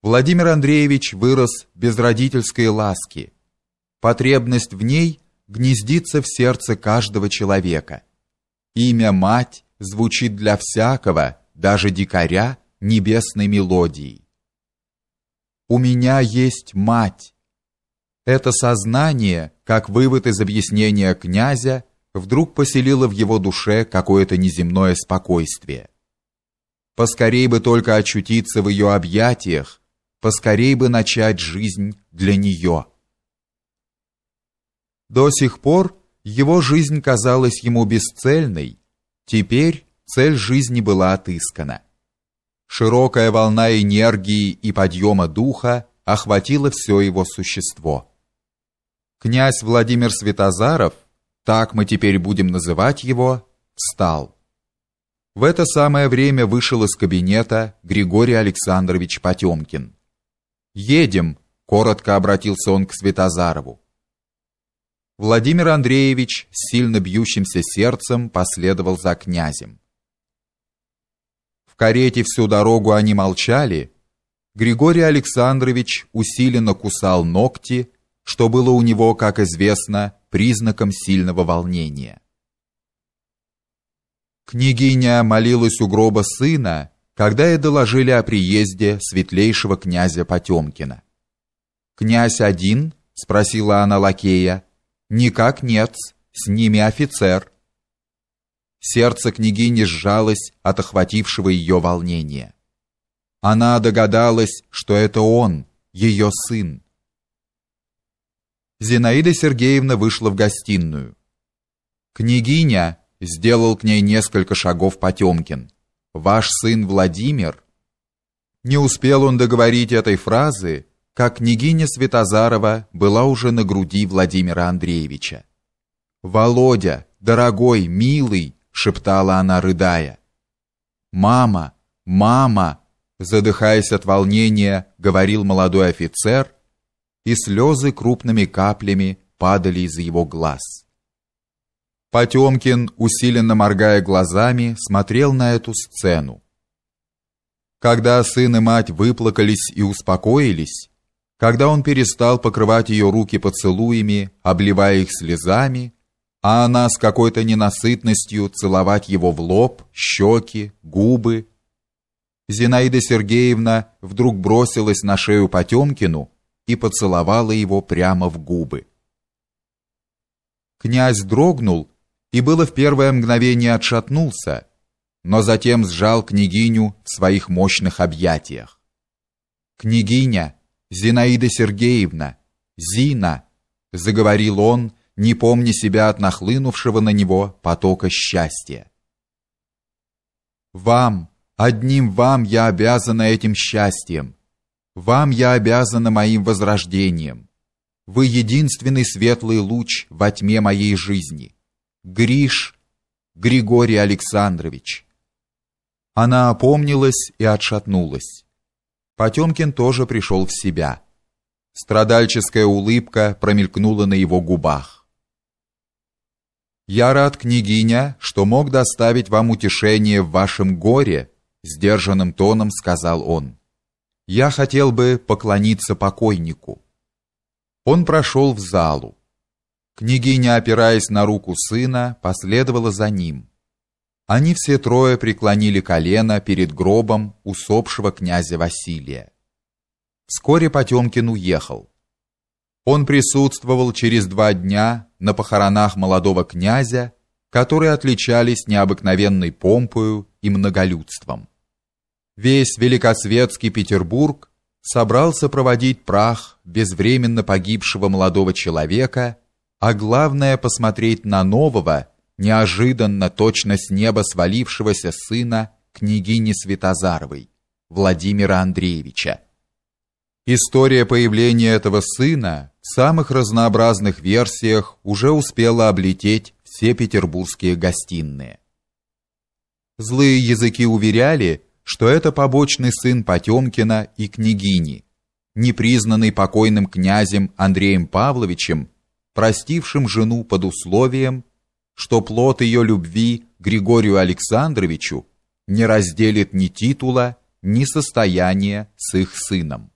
Владимир Андреевич вырос без родительской ласки. Потребность в ней гнездится в сердце каждого человека. Имя «Мать» звучит для всякого, даже дикаря, небесной мелодией. «У меня есть мать». Это сознание, как вывод из объяснения князя, вдруг поселило в его душе какое-то неземное спокойствие. Поскорей бы только очутиться в ее объятиях, поскорей бы начать жизнь для нее. До сих пор его жизнь казалась ему бесцельной, теперь цель жизни была отыскана. Широкая волна энергии и подъема духа охватила все его существо. Князь Владимир Святозаров, так мы теперь будем называть его, встал. В это самое время вышел из кабинета Григорий Александрович Потемкин. «Едем», — коротко обратился он к Светозарову. Владимир Андреевич с сильно бьющимся сердцем последовал за князем. В карете всю дорогу они молчали. Григорий Александрович усиленно кусал ногти, что было у него, как известно, признаком сильного волнения. Княгиня молилась у гроба сына, когда и доложили о приезде светлейшего князя Потемкина. «Князь один?» — спросила она лакея. «Никак нет, с ними офицер». Сердце княгини сжалось от охватившего ее волнения. Она догадалась, что это он, ее сын. Зинаида Сергеевна вышла в гостиную. «Княгиня!» — сделал к ней несколько шагов Потемкин ваш сын Владимир. Не успел он договорить этой фразы, как княгиня Святозарова была уже на груди Владимира Андреевича. «Володя, дорогой, милый!» — шептала она, рыдая. «Мама! Мама!» — задыхаясь от волнения, говорил молодой офицер, и слезы крупными каплями падали из его глаз. Потемкин, усиленно моргая глазами, смотрел на эту сцену. Когда сын и мать выплакались и успокоились, когда он перестал покрывать ее руки поцелуями, обливая их слезами, а она с какой-то ненасытностью целовать его в лоб, щеки, губы, Зинаида Сергеевна вдруг бросилась на шею Потемкину и поцеловала его прямо в губы. Князь дрогнул и было в первое мгновение отшатнулся, но затем сжал княгиню в своих мощных объятиях. «Княгиня, Зинаида Сергеевна, Зина!» — заговорил он, не помня себя от нахлынувшего на него потока счастья. «Вам, одним вам я обязана этим счастьем. Вам я обязана моим возрождением. Вы единственный светлый луч во тьме моей жизни». Гриш Григорий Александрович. Она опомнилась и отшатнулась. Потемкин тоже пришел в себя. Страдальческая улыбка промелькнула на его губах. «Я рад, княгиня, что мог доставить вам утешение в вашем горе», сдержанным тоном сказал он. «Я хотел бы поклониться покойнику». Он прошел в залу. Княгиня, опираясь на руку сына, последовала за ним. Они все трое преклонили колено перед гробом усопшего князя Василия. Вскоре Потемкин уехал. Он присутствовал через два дня на похоронах молодого князя, которые отличались необыкновенной помпою и многолюдством. Весь великосветский Петербург собрался проводить прах безвременно погибшего молодого человека а главное посмотреть на нового, неожиданно точно с неба свалившегося сына княгини Святозаровой, Владимира Андреевича. История появления этого сына в самых разнообразных версиях уже успела облететь все петербургские гостиные. Злые языки уверяли, что это побочный сын Потемкина и княгини, непризнанный покойным князем Андреем Павловичем простившим жену под условием, что плод ее любви Григорию Александровичу не разделит ни титула, ни состояние с их сыном.